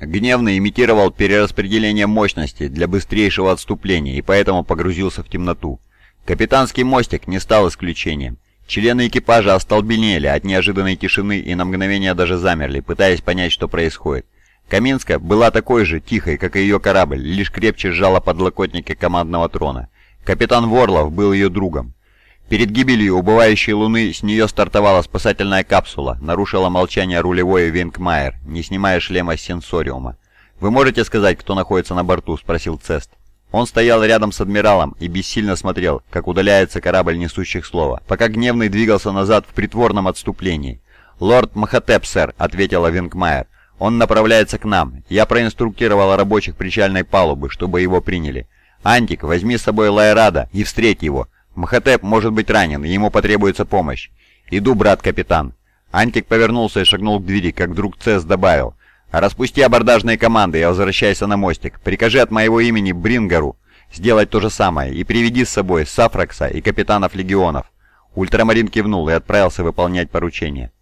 Гневный имитировал перераспределение мощности для быстрейшего отступления и поэтому погрузился в темноту. Капитанский мостик не стал исключением. Члены экипажа остолбенели от неожиданной тишины и на мгновение даже замерли, пытаясь понять, что происходит. Каминска была такой же тихой, как и ее корабль, лишь крепче сжала подлокотники командного трона. Капитан Ворлов был ее другом. Перед гибелью убывающей луны с нее стартовала спасательная капсула, нарушила молчание рулевой Винкмайер, не снимая шлема с сенсориума. «Вы можете сказать, кто находится на борту?» – спросил Цест. Он стоял рядом с адмиралом и бессильно смотрел, как удаляется корабль несущих слова, пока гневный двигался назад в притворном отступлении. «Лорд Махатеп, сэр», — ответила Винкмайер. «Он направляется к нам. Я проинструктировал рабочих причальной палубы, чтобы его приняли. Антик, возьми с собой Лайрада и встреть его. Махатеп может быть ранен, ему потребуется помощь. Иду, брат-капитан». Антик повернулся и шагнул к двери, как вдруг Цесс добавил. «Распусти абордажные команды и возвращайся на мостик. Прикажи от моего имени Брингару сделать то же самое и приведи с собой Сафракса и капитанов легионов». Ультрамарин кивнул и отправился выполнять поручение.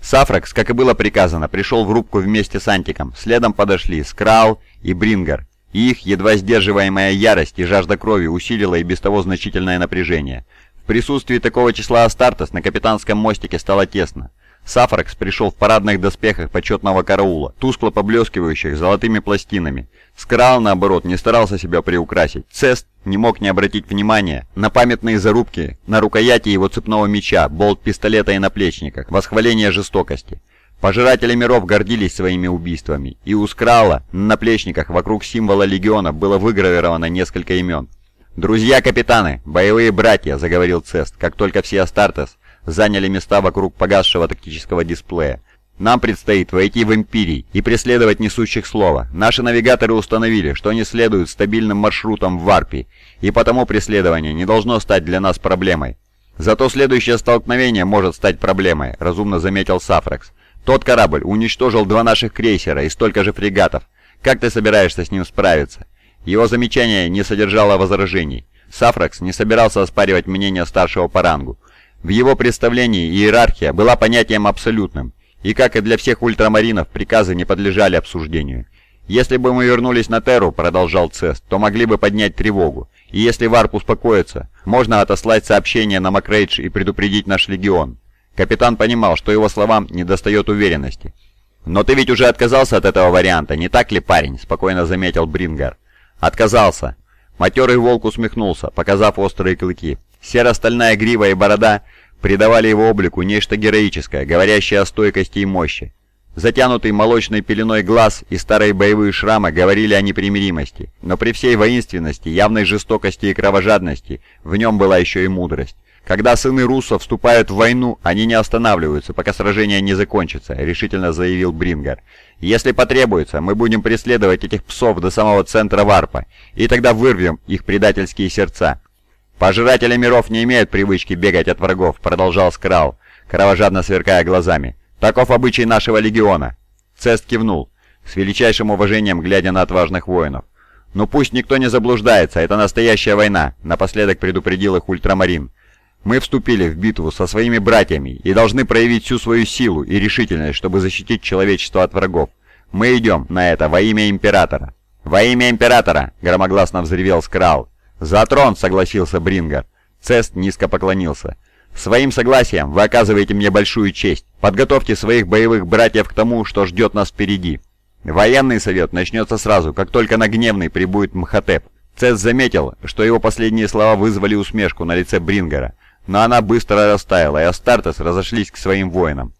Сафракс, как и было приказано, пришел в рубку вместе с Антиком. Следом подошли Скрал и Брингар. Их едва сдерживаемая ярость и жажда крови усилила и без того значительное напряжение. В присутствии такого числа Астартес на капитанском мостике стало тесно. Сафракс пришел в парадных доспехах почетного караула, тускло поблескивающих золотыми пластинами. Скрал, наоборот, не старался себя приукрасить. Цест не мог не обратить внимания на памятные зарубки на рукояти его цепного меча, болт пистолета и наплечниках, восхваление жестокости. Пожиратели миров гордились своими убийствами, и у Скрала на наплечниках вокруг символа легиона было выгравировано несколько имен. «Друзья-капитаны, боевые братья», — заговорил Цест, как только все Астартес заняли места вокруг погасшего тактического дисплея. Нам предстоит войти в Империй и преследовать несущих слова. Наши навигаторы установили, что они следуют стабильным маршрутом в Варпе, и потому преследование не должно стать для нас проблемой. Зато следующее столкновение может стать проблемой, разумно заметил Сафракс. Тот корабль уничтожил два наших крейсера и столько же фрегатов. Как ты собираешься с ним справиться? Его замечание не содержало возражений. Сафракс не собирался оспаривать мнение старшего по рангу. В его представлении иерархия была понятием абсолютным, и как и для всех ультрамаринов, приказы не подлежали обсуждению. «Если бы мы вернулись на Терру», — продолжал Цест, — «то могли бы поднять тревогу. И если Варп успокоится, можно отослать сообщение на Макрейдж и предупредить наш легион». Капитан понимал, что его словам недостает уверенности. «Но ты ведь уже отказался от этого варианта, не так ли, парень?» — спокойно заметил Брингар. «Отказался». Матерый волк усмехнулся, показав острые клыки. Серо-стальная грива и борода придавали его облику нечто героическое, говорящее о стойкости и мощи. Затянутый молочной пеленой глаз и старые боевые шрамы говорили о непримиримости, но при всей воинственности, явной жестокости и кровожадности в нем была еще и мудрость. «Когда сыны Руссо вступают в войну, они не останавливаются, пока сражение не закончится», — решительно заявил Брингар. «Если потребуется, мы будем преследовать этих псов до самого центра варпа, и тогда вырвем их предательские сердца. «Пожиратели миров не имеют привычки бегать от врагов», — продолжал Скрал, кровожадно сверкая глазами. «Таков обычай нашего легиона». Цест кивнул, с величайшим уважением глядя на отважных воинов. «Ну пусть никто не заблуждается, это настоящая война», — напоследок предупредил их ультрамарин. «Мы вступили в битву со своими братьями и должны проявить всю свою силу и решительность, чтобы защитить человечество от врагов. Мы идем на это во имя Императора». «Во имя Императора!» — громогласно взревел Скрал. «За трон!» — согласился Брингер. Цест низко поклонился. «Своим согласием вы оказываете мне большую честь. Подготовьте своих боевых братьев к тому, что ждет нас впереди. Военный совет начнется сразу, как только на гневный прибудет Мхотеп». Цест заметил, что его последние слова вызвали усмешку на лице Брингера, но она быстро растаяла, и Астартес разошлись к своим воинам.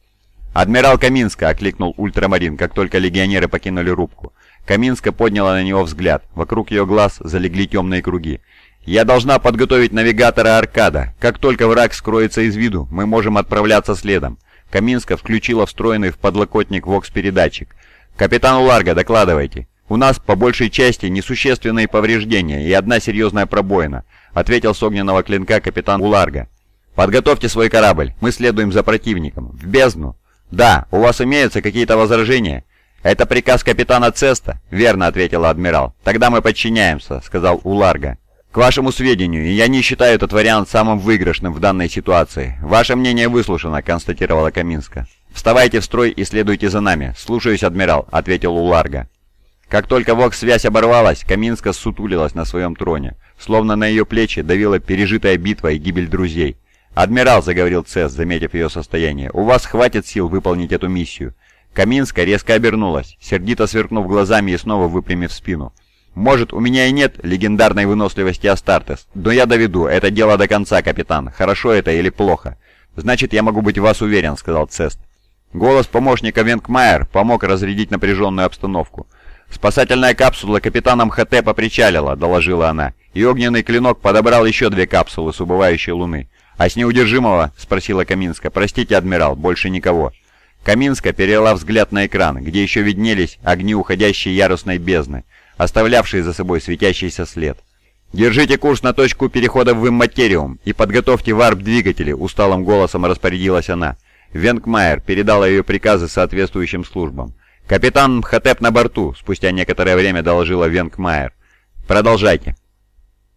«Адмирал Каминска!» — окликнул Ультрамарин, как только легионеры покинули рубку. Каминска подняла на него взгляд. Вокруг ее глаз залегли темные круги. «Я должна подготовить навигатора Аркада. Как только враг скроется из виду, мы можем отправляться следом». Каминска включила встроенный в подлокотник ВОКС-передатчик. «Капитан Уларга, докладывайте». «У нас, по большей части, несущественные повреждения и одна серьезная пробоина», ответил с огненного клинка капитан Уларга. «Подготовьте свой корабль. Мы следуем за противником. В бездну». «Да, у вас имеются какие-то возражения?» «Это приказ капитана Цеста?» «Верно», — ответил адмирал. «Тогда мы подчиняемся», — сказал Уларга. «К вашему сведению, я не считаю этот вариант самым выигрышным в данной ситуации. Ваше мнение выслушано», — констатировала Каминска. «Вставайте в строй и следуйте за нами. Слушаюсь, адмирал», — ответил Уларга. Как только вокс-связь оборвалась, Каминска сутулилась на своем троне, словно на ее плечи давила пережитая битва и гибель друзей. «Адмирал», — заговорил Цесс, заметив ее состояние, — «у вас хватит сил выполнить эту миссию». Каминска резко обернулась, сердито сверкнув глазами и снова выпрямив спину. «Может, у меня и нет легендарной выносливости Астартес, но я доведу это дело до конца, капитан, хорошо это или плохо». «Значит, я могу быть в вас уверен», — сказал Цест. Голос помощника Венкмайер помог разрядить напряженную обстановку. «Спасательная капсула капитаном ХТ попричалила», — доложила она, и огненный клинок подобрал еще две капсулы с убывающей луны. «А с неудержимого?» — спросила Каминска. «Простите, адмирал, больше никого». Каминска перевела взгляд на экран, где еще виднелись огни уходящей ярусной бездны, оставлявшие за собой светящийся след. «Держите курс на точку перехода в имматериум и подготовьте варп-двигатели», — усталым голосом распорядилась она. Венкмайер передала ее приказы соответствующим службам. «Капитан Мхотеп на борту», — спустя некоторое время доложила Венкмайер. «Продолжайте».